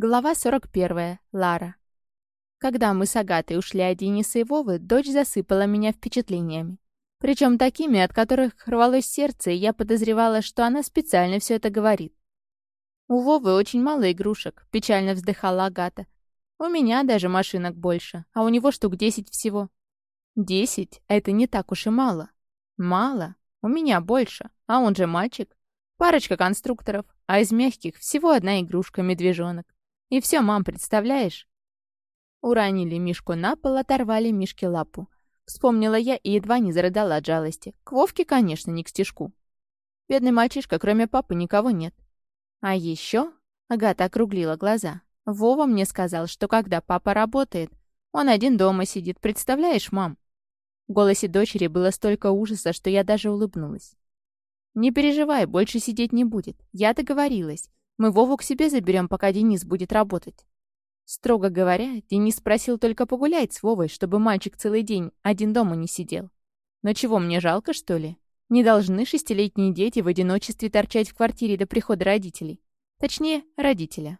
Глава 41. Лара. Когда мы с Агатой ушли от Дениса и Вовы, дочь засыпала меня впечатлениями. Причем такими, от которых рвалось сердце, и я подозревала, что она специально все это говорит. «У Вовы очень мало игрушек», — печально вздыхала Агата. «У меня даже машинок больше, а у него штук десять всего». «Десять? Это не так уж и мало». «Мало? У меня больше, а он же мальчик. Парочка конструкторов, а из мягких всего одна игрушка-медвежонок. И все, мам, представляешь? Уронили Мишку на пол, оторвали Мишке лапу. Вспомнила я и едва не зарыдала от жалости. К Вовке, конечно, не к стежку. Бедный мальчишка, кроме папы, никого нет. А еще... Агата округлила глаза. Вова мне сказал, что когда папа работает, он один дома сидит, представляешь, мам? В голосе дочери было столько ужаса, что я даже улыбнулась. «Не переживай, больше сидеть не будет. Я договорилась. Мы Вову к себе заберем, пока Денис будет работать. Строго говоря, Денис просил только погулять с Вовой, чтобы мальчик целый день один дома не сидел. Но чего, мне жалко, что ли? Не должны шестилетние дети в одиночестве торчать в квартире до прихода родителей. Точнее, родителя.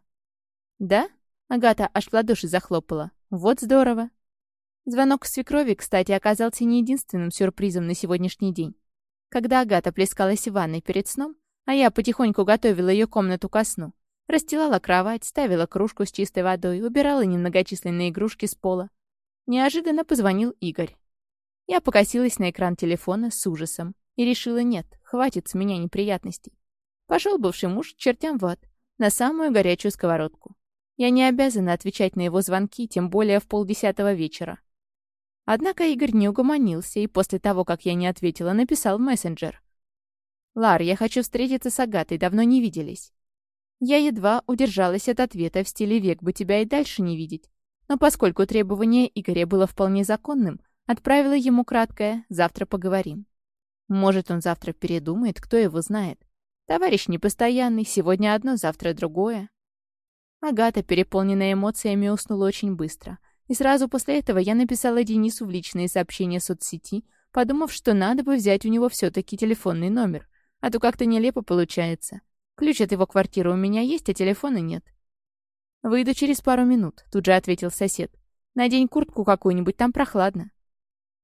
Да? Агата аж в ладоши захлопала. Вот здорово. Звонок свекрови, кстати, оказался не единственным сюрпризом на сегодняшний день. Когда Агата плескалась в ванной перед сном, а я потихоньку готовила ее комнату ко сну. Расстилала кровать, ставила кружку с чистой водой, убирала немногочисленные игрушки с пола. Неожиданно позвонил Игорь. Я покосилась на экран телефона с ужасом и решила, нет, хватит с меня неприятностей. Пошел бывший муж чертям в ад, на самую горячую сковородку. Я не обязана отвечать на его звонки, тем более в полдесятого вечера. Однако Игорь не угомонился и после того, как я не ответила, написал в мессенджер. «Лар, я хочу встретиться с Агатой, давно не виделись». Я едва удержалась от ответа в стиле «век бы тебя и дальше не видеть». Но поскольку требование Игоря было вполне законным, отправила ему краткое «завтра поговорим». Может, он завтра передумает, кто его знает. Товарищ непостоянный, сегодня одно, завтра другое. Агата, переполненная эмоциями, уснула очень быстро. И сразу после этого я написала Денису в личные сообщения соцсети, подумав, что надо бы взять у него все-таки телефонный номер. А то как-то нелепо получается. Ключ от его квартиры у меня есть, а телефона нет. «Выйду через пару минут», — тут же ответил сосед. «Надень куртку какую-нибудь, там прохладно».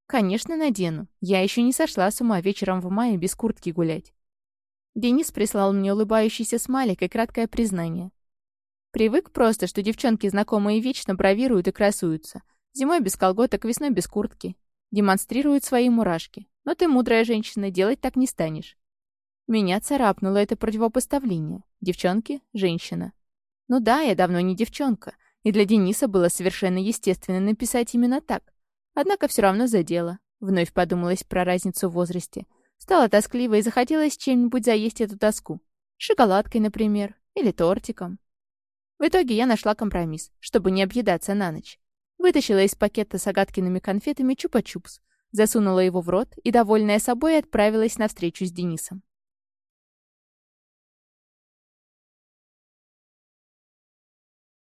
«Конечно, надену. Я еще не сошла с ума вечером в мае без куртки гулять». Денис прислал мне улыбающийся смайлик и краткое признание. Привык просто, что девчонки знакомые вечно бравируют и красуются. Зимой без колготок, весной без куртки. Демонстрируют свои мурашки. Но ты мудрая женщина, делать так не станешь. Меня царапнуло это противопоставление. Девчонки — женщина. Ну да, я давно не девчонка, и для Дениса было совершенно естественно написать именно так. Однако все равно задело. Вновь подумалось про разницу в возрасте. Стало тоскливо и захотелось чем-нибудь заесть эту тоску. Шоколадкой, например, или тортиком. В итоге я нашла компромисс, чтобы не объедаться на ночь. Вытащила из пакета с Агаткиными конфетами чупа-чупс, засунула его в рот и, довольная собой, отправилась на встречу с Денисом.